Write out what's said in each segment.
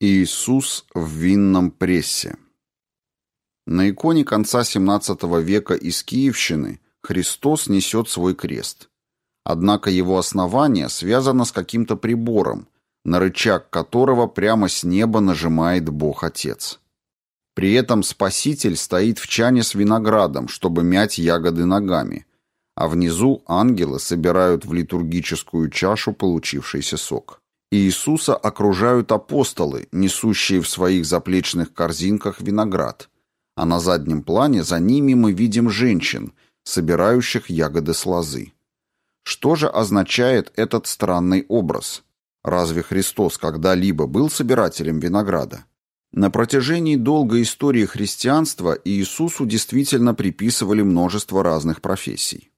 Иисус в винном прессе. На иконе конца XVII века из Киевщины Христос несет свой крест. Однако его основание связано с каким-то прибором, на рычаг которого прямо с неба нажимает Бог Отец. При этом Спаситель стоит в чане с виноградом, чтобы мять ягоды ногами, а внизу ангелы собирают в литургическую чашу получившийся сок. Иисуса окружают апостолы, несущие в своих заплечных корзинках виноград, а на заднем плане за ними мы видим женщин, собирающих ягоды с лозы. Что же означает этот странный образ? Разве Христос когда-либо был собирателем винограда? На протяжении долгой истории христианства Иисусу действительно приписывали множество разных профессий.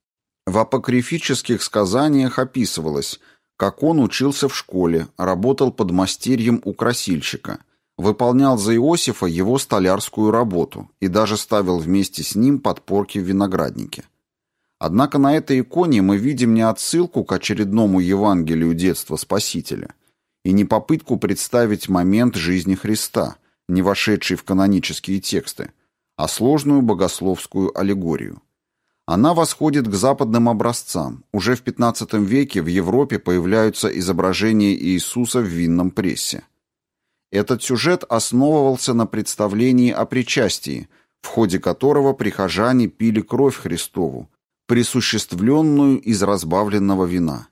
В апокрифических сказаниях описывалось – как он учился в школе, работал под мастерьем у красильщика, выполнял за Иосифа его столярскую работу и даже ставил вместе с ним подпорки в винограднике. Однако на этой иконе мы видим не отсылку к очередному Евангелию детства Спасителя и не попытку представить момент жизни Христа, не вошедший в канонические тексты, а сложную богословскую аллегорию. Она восходит к западным образцам. Уже в XV веке в Европе появляются изображения Иисуса в винном прессе. Этот сюжет основывался на представлении о причастии, в ходе которого прихожане пили кровь Христову, присуществленную из разбавленного вина.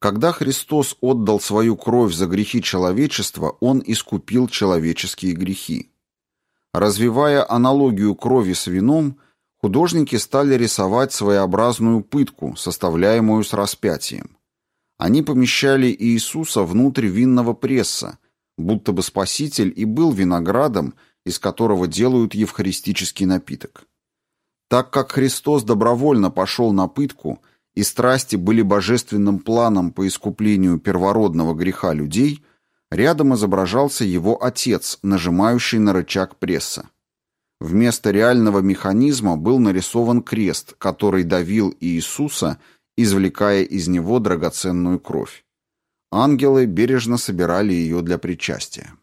Когда Христос отдал свою кровь за грехи человечества, Он искупил человеческие грехи. Развивая аналогию крови с вином, художники стали рисовать своеобразную пытку, составляемую с распятием. Они помещали Иисуса внутрь винного пресса, будто бы Спаситель и был виноградом, из которого делают евхаристический напиток. Так как Христос добровольно пошел на пытку, и страсти были божественным планом по искуплению первородного греха людей, рядом изображался его отец, нажимающий на рычаг пресса. Вместо реального механизма был нарисован крест, который давил Иисуса, извлекая из него драгоценную кровь. Ангелы бережно собирали ее для причастия.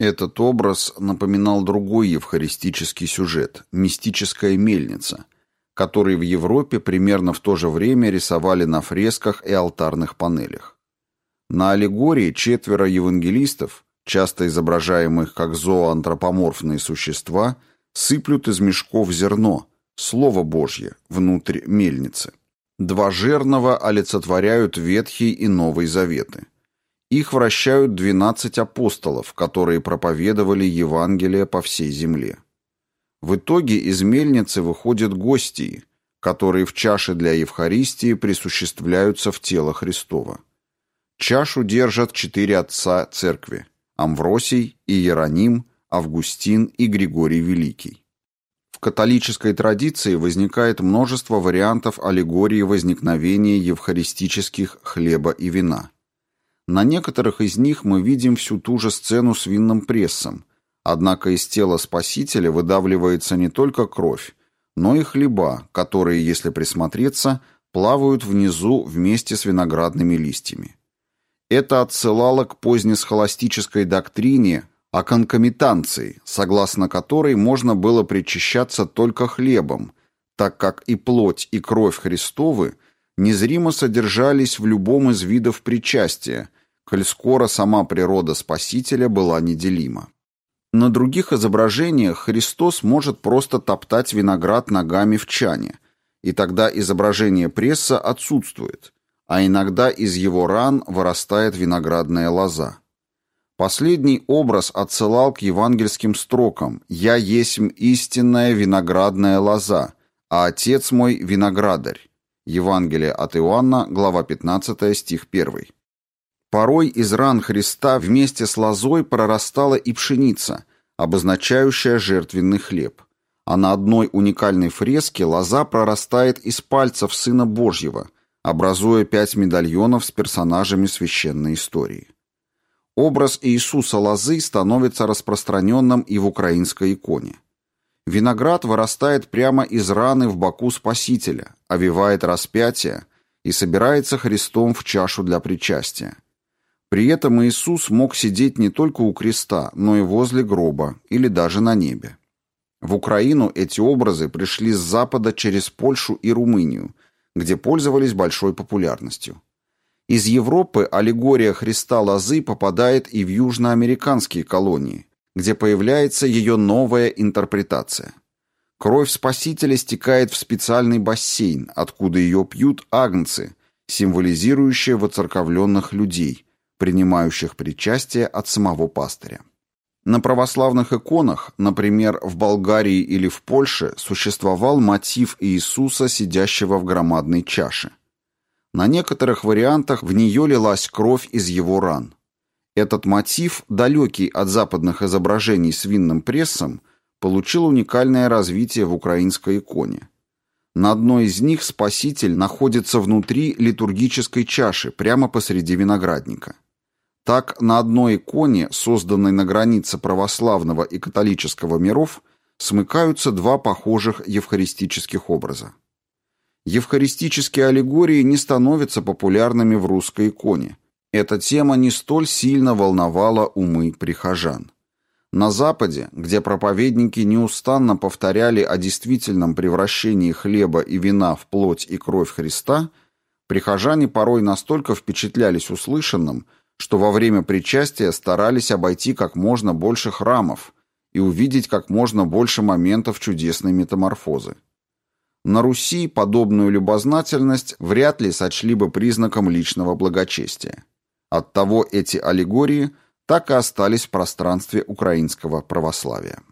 Этот образ напоминал другой евхаристический сюжет – мистическая мельница, который в Европе примерно в то же время рисовали на фресках и алтарных панелях. На аллегории четверо евангелистов, часто изображаемых как зооантропоморфные существа – Сыплют из мешков зерно, Слово Божье, внутрь мельницы. Два жернова олицетворяют Ветхий и Новый Заветы. Их вращают двенадцать апостолов, которые проповедовали Евангелие по всей земле. В итоге из мельницы выходят гости, которые в чаше для Евхаристии присуществляются в тело Христова. Чашу держат четыре отца церкви – Амвросий, Иероним, Августин и Григорий Великий. В католической традиции возникает множество вариантов аллегории возникновения евхаристических хлеба и вина. На некоторых из них мы видим всю ту же сцену с винным прессом, однако из тела Спасителя выдавливается не только кровь, но и хлеба, которые, если присмотреться, плавают внизу вместе с виноградными листьями. Это отсылало к позднесхоластической доктрине о конкомитанции, согласно которой можно было причащаться только хлебом, так как и плоть, и кровь Христовы незримо содержались в любом из видов причастия, коль скоро сама природа Спасителя была неделима. На других изображениях Христос может просто топтать виноград ногами в чане, и тогда изображение пресса отсутствует, а иногда из его ран вырастает виноградная лоза. Последний образ отсылал к евангельским строкам «Я есмь истинная виноградная лоза, а отец мой виноградарь». Евангелие от Иоанна, глава 15, стих 1. Порой из ран Христа вместе с лозой прорастала и пшеница, обозначающая жертвенный хлеб. А на одной уникальной фреске лоза прорастает из пальцев Сына Божьего, образуя пять медальонов с персонажами священной истории. Образ Иисуса лозы становится распространенным и в украинской иконе. Виноград вырастает прямо из раны в боку Спасителя, овивает распятие и собирается Христом в чашу для причастия. При этом Иисус мог сидеть не только у креста, но и возле гроба или даже на небе. В Украину эти образы пришли с запада через Польшу и Румынию, где пользовались большой популярностью. Из Европы аллегория Христа Лозы попадает и в южноамериканские колонии, где появляется ее новая интерпретация. Кровь Спасителя стекает в специальный бассейн, откуда ее пьют агнцы, символизирующие воцерковленных людей, принимающих причастие от самого пастыря. На православных иконах, например, в Болгарии или в Польше, существовал мотив Иисуса, сидящего в громадной чаше. На некоторых вариантах в нее лилась кровь из его ран. Этот мотив, далекий от западных изображений с винным прессом, получил уникальное развитие в украинской иконе. На одной из них Спаситель находится внутри литургической чаши, прямо посреди виноградника. Так, на одной иконе, созданной на границе православного и католического миров, смыкаются два похожих евхаристических образа. Евхаристические аллегории не становятся популярными в русской иконе. Эта тема не столь сильно волновала умы прихожан. На Западе, где проповедники неустанно повторяли о действительном превращении хлеба и вина в плоть и кровь Христа, прихожане порой настолько впечатлялись услышанным, что во время причастия старались обойти как можно больше храмов и увидеть как можно больше моментов чудесной метаморфозы. На Руси подобную любознательность вряд ли сочли бы признаком личного благочестия. Оттого эти аллегории так и остались в пространстве украинского православия.